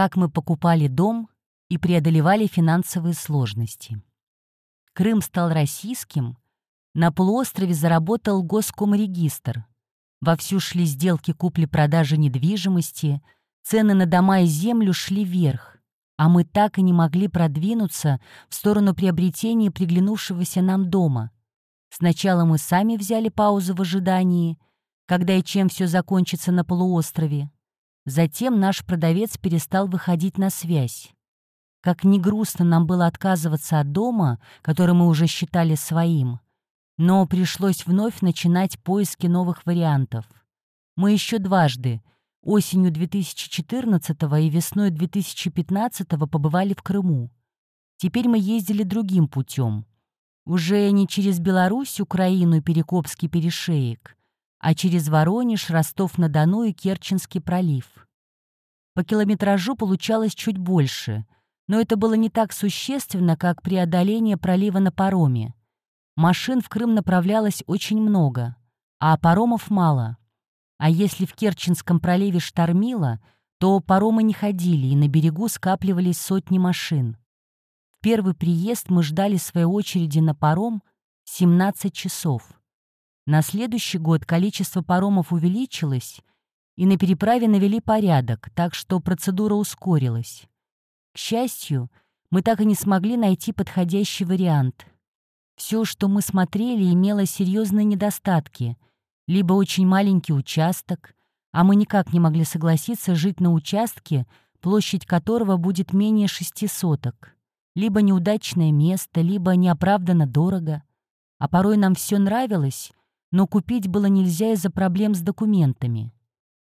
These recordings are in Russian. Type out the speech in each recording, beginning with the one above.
как мы покупали дом и преодолевали финансовые сложности. Крым стал российским, на полуострове заработал Госкомрегистр. Вовсю шли сделки купли-продажи недвижимости, цены на дома и землю шли вверх, а мы так и не могли продвинуться в сторону приобретения приглянувшегося нам дома. Сначала мы сами взяли паузу в ожидании, когда и чем все закончится на полуострове. Затем наш продавец перестал выходить на связь. Как не грустно нам было отказываться от дома, который мы уже считали своим, но пришлось вновь начинать поиски новых вариантов. Мы еще дважды, осенью 2014 и весной 2015 побывали в Крыму. Теперь мы ездили другим путем. Уже не через Беларусь, Украину и Перекопский перешеек, а через Воронеж, Ростов-на-Дону и Керченский пролив. По километражу получалось чуть больше, но это было не так существенно, как преодоление пролива на пароме. Машин в Крым направлялось очень много, а паромов мало. А если в Керченском проливе штормило, то паромы не ходили, и на берегу скапливались сотни машин. В первый приезд мы ждали своей очереди на паром 17 часов. На следующий год количество паромов увеличилось, и на переправе навели порядок, так что процедура ускорилась. К счастью, мы так и не смогли найти подходящий вариант. Все, что мы смотрели, имело серьезные недостатки. Либо очень маленький участок, а мы никак не могли согласиться жить на участке, площадь которого будет менее шести соток. Либо неудачное место, либо неоправданно дорого. А порой нам все нравилось, но купить было нельзя из-за проблем с документами.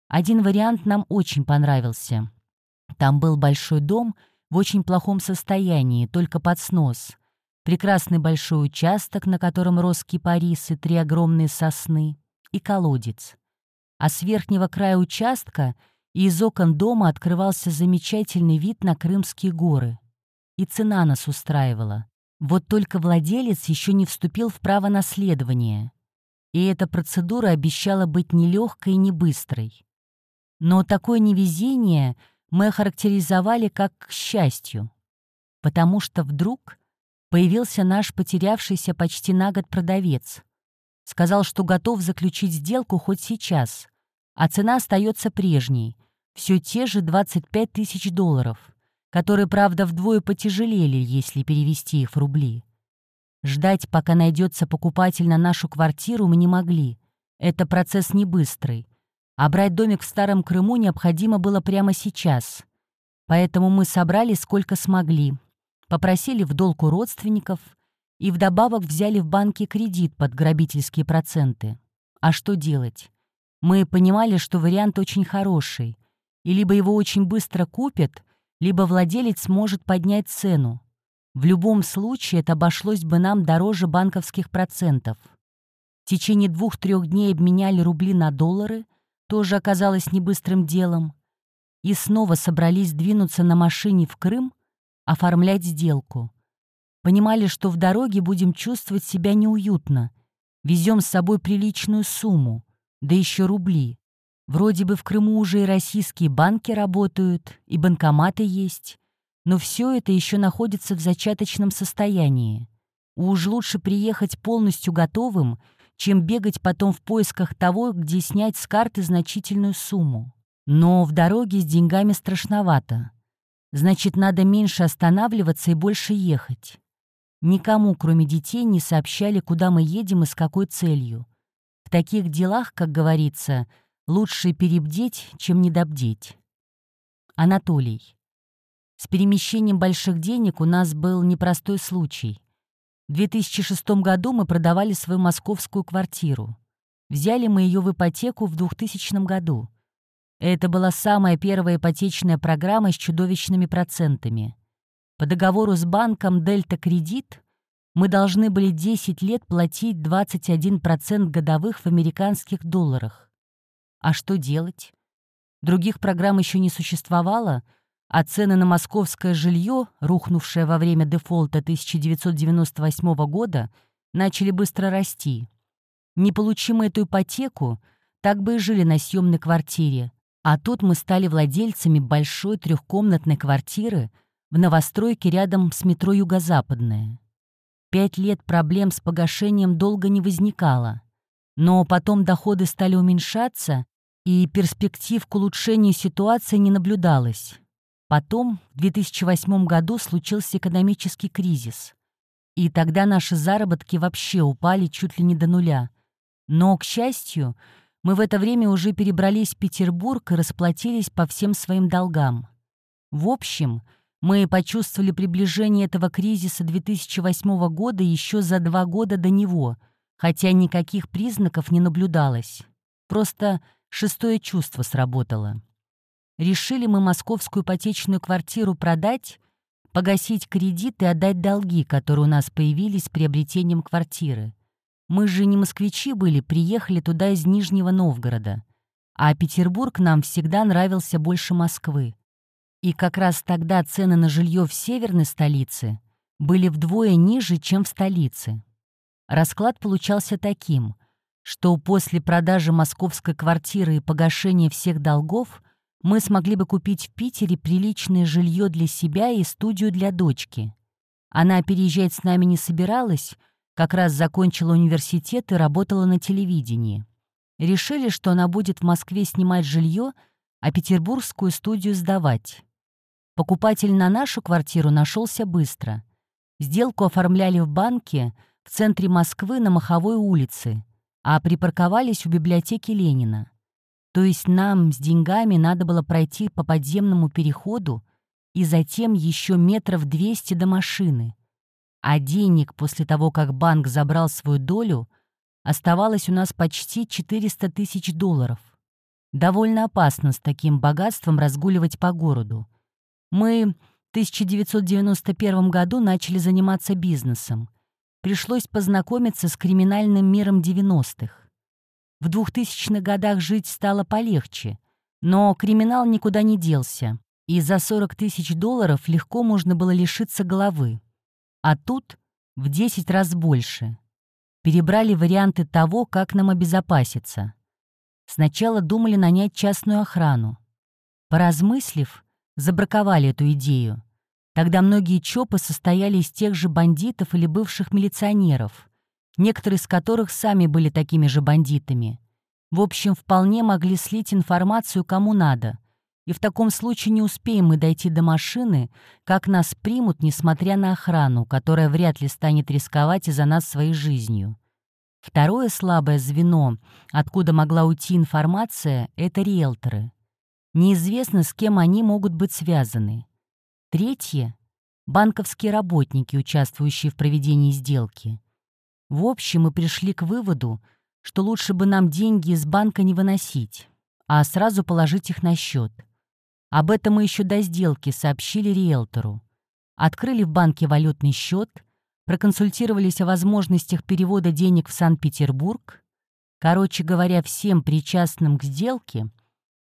Один вариант нам очень понравился. Там был большой дом в очень плохом состоянии, только под снос. Прекрасный большой участок, на котором рос кипарис и три огромные сосны, и колодец. А с верхнего края участка и из окон дома открывался замечательный вид на Крымские горы. И цена нас устраивала. Вот только владелец еще не вступил в право наследования и эта процедура обещала быть нелегкой и не быстрой. Но такое невезение мы охарактеризовали как к счастью, потому что вдруг появился наш потерявшийся почти на год продавец. Сказал, что готов заключить сделку хоть сейчас, а цена остается прежней, все те же 25 тысяч долларов, которые, правда, вдвое потяжелели, если перевести их в рубли. Ждать, пока найдется покупатель на нашу квартиру, мы не могли. Это процесс не быстрый. А брать домик в Старом Крыму необходимо было прямо сейчас. Поэтому мы собрали сколько смогли, попросили в долг у родственников и вдобавок взяли в банке кредит под грабительские проценты. А что делать? Мы понимали, что вариант очень хороший, и либо его очень быстро купят, либо владелец может поднять цену. В любом случае это обошлось бы нам дороже банковских процентов. В течение двух-трех дней обменяли рубли на доллары, тоже оказалось небыстрым делом, и снова собрались двинуться на машине в Крым, оформлять сделку. Понимали, что в дороге будем чувствовать себя неуютно, везем с собой приличную сумму, да еще рубли. Вроде бы в Крыму уже и российские банки работают, и банкоматы есть, но все это еще находится в зачаточном состоянии. Уж лучше приехать полностью готовым, чем бегать потом в поисках того, где снять с карты значительную сумму. Но в дороге с деньгами страшновато. Значит, надо меньше останавливаться и больше ехать. Никому, кроме детей, не сообщали, куда мы едем и с какой целью. В таких делах, как говорится, лучше перебдеть, чем недобдеть. Анатолий. С перемещением больших денег у нас был непростой случай. В 2006 году мы продавали свою московскую квартиру. Взяли мы ее в ипотеку в 2000 году. Это была самая первая ипотечная программа с чудовищными процентами. По договору с банком «Дельта Кредит» мы должны были 10 лет платить 21% годовых в американских долларах. А что делать? Других программ еще не существовало — а цены на московское жилье, рухнувшее во время дефолта 1998 года, начали быстро расти. Не получим эту ипотеку, так бы и жили на съемной квартире, А тут мы стали владельцами большой трехкомнатной квартиры в новостройке рядом с метро «Юго-Западная». Пять лет проблем с погашением долго не возникало. Но потом доходы стали уменьшаться, и перспектив к улучшению ситуации не наблюдалось. Потом, в 2008 году, случился экономический кризис. И тогда наши заработки вообще упали чуть ли не до нуля. Но, к счастью, мы в это время уже перебрались в Петербург и расплатились по всем своим долгам. В общем, мы почувствовали приближение этого кризиса 2008 года еще за два года до него, хотя никаких признаков не наблюдалось. Просто шестое чувство сработало. Решили мы московскую ипотечную квартиру продать, погасить кредит и отдать долги, которые у нас появились с приобретением квартиры. Мы же не москвичи были, приехали туда из Нижнего Новгорода. А Петербург нам всегда нравился больше Москвы. И как раз тогда цены на жилье в северной столице были вдвое ниже, чем в столице. Расклад получался таким, что после продажи московской квартиры и погашения всех долгов мы смогли бы купить в Питере приличное жилье для себя и студию для дочки. Она переезжать с нами не собиралась, как раз закончила университет и работала на телевидении. Решили, что она будет в Москве снимать жилье, а петербургскую студию сдавать. Покупатель на нашу квартиру нашелся быстро. Сделку оформляли в банке в центре Москвы на Маховой улице, а припарковались у библиотеки Ленина. То есть нам с деньгами надо было пройти по подземному переходу и затем еще метров 200 до машины а денег после того, как банк забрал свою долю, оставалось у нас почти 400 тысяч долларов. Довольно опасно с таким богатством разгуливать по городу. Мы в 1991 году начали заниматься бизнесом. Пришлось познакомиться с криминальным миром 90-х. В 2000-х годах жить стало полегче, но криминал никуда не делся, и за 40 тысяч долларов легко можно было лишиться головы. А тут в 10 раз больше. Перебрали варианты того, как нам обезопаситься. Сначала думали нанять частную охрану. Поразмыслив, забраковали эту идею. Тогда многие ЧОПы состояли из тех же бандитов или бывших милиционеров, некоторые из которых сами были такими же бандитами. В общем, вполне могли слить информацию кому надо, и в таком случае не успеем мы дойти до машины, как нас примут, несмотря на охрану, которая вряд ли станет рисковать из-за нас своей жизнью. Второе слабое звено, откуда могла уйти информация, это риэлторы. Неизвестно, с кем они могут быть связаны. Третье — банковские работники, участвующие в проведении сделки. В общем, мы пришли к выводу, что лучше бы нам деньги из банка не выносить, а сразу положить их на счет — об этом мы еще до сделки сообщили риэлтору. Открыли в банке валютный счет, проконсультировались о возможностях перевода денег в Санкт-Петербург. Короче говоря, всем причастным к сделке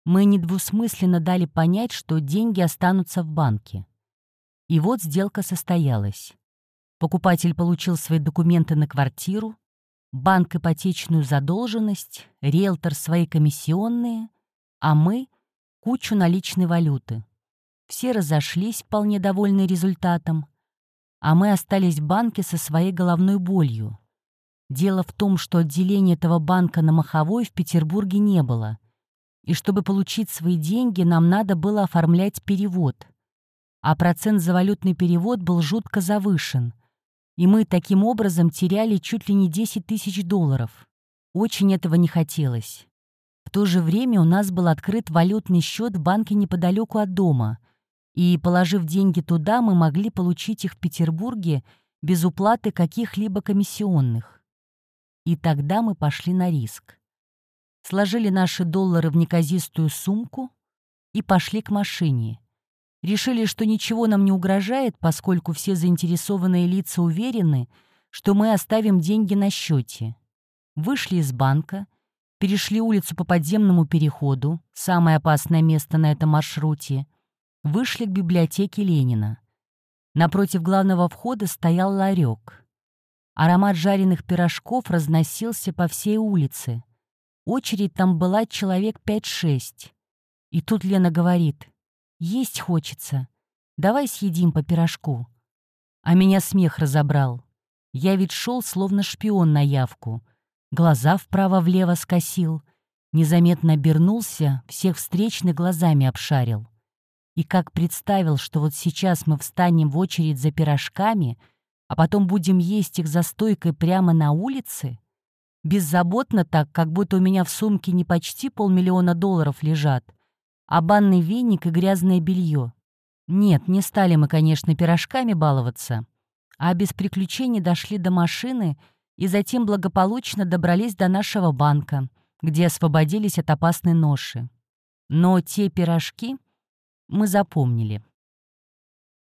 мы недвусмысленно дали понять, что деньги останутся в банке. И вот сделка состоялась. Покупатель получил свои документы на квартиру, банк ипотечную задолженность, риэлтор свои комиссионные, а мы — кучу наличной валюты. Все разошлись, вполне довольны результатом, а мы остались в банке со своей головной болью. Дело в том, что отделения этого банка на Маховой в Петербурге не было, и чтобы получить свои деньги, нам надо было оформлять перевод. А процент за валютный перевод был жутко завышен, и мы таким образом теряли чуть ли не 10 тысяч долларов. Очень этого не хотелось. В то же время у нас был открыт валютный счет в банке неподалеку от дома, и, положив деньги туда, мы могли получить их в Петербурге без уплаты каких-либо комиссионных. И тогда мы пошли на риск. Сложили наши доллары в неказистую сумку и пошли к машине. Решили, что ничего нам не угрожает, поскольку все заинтересованные лица уверены, что мы оставим деньги на счете. Вышли из банка, перешли улицу по подземному переходу, самое опасное место на этом маршруте, вышли к библиотеке Ленина. Напротив главного входа стоял ларек. Аромат жареных пирожков разносился по всей улице. Очередь там была человек 5-6. И тут Лена говорит, «Есть хочется. Давай съедим по пирожку». А меня смех разобрал. Я ведь шел словно шпион на явку. Глаза вправо-влево скосил. Незаметно обернулся, всех встречных глазами обшарил. И как представил, что вот сейчас мы встанем в очередь за пирожками, а потом будем есть их за стойкой прямо на улице, беззаботно так, как будто у меня в сумке не почти полмиллиона долларов лежат, а банный веник и грязное белье. Нет, не стали мы, конечно, пирожками баловаться, а без приключений дошли до машины и затем благополучно добрались до нашего банка, где освободились от опасной ноши. Но те пирожки мы запомнили.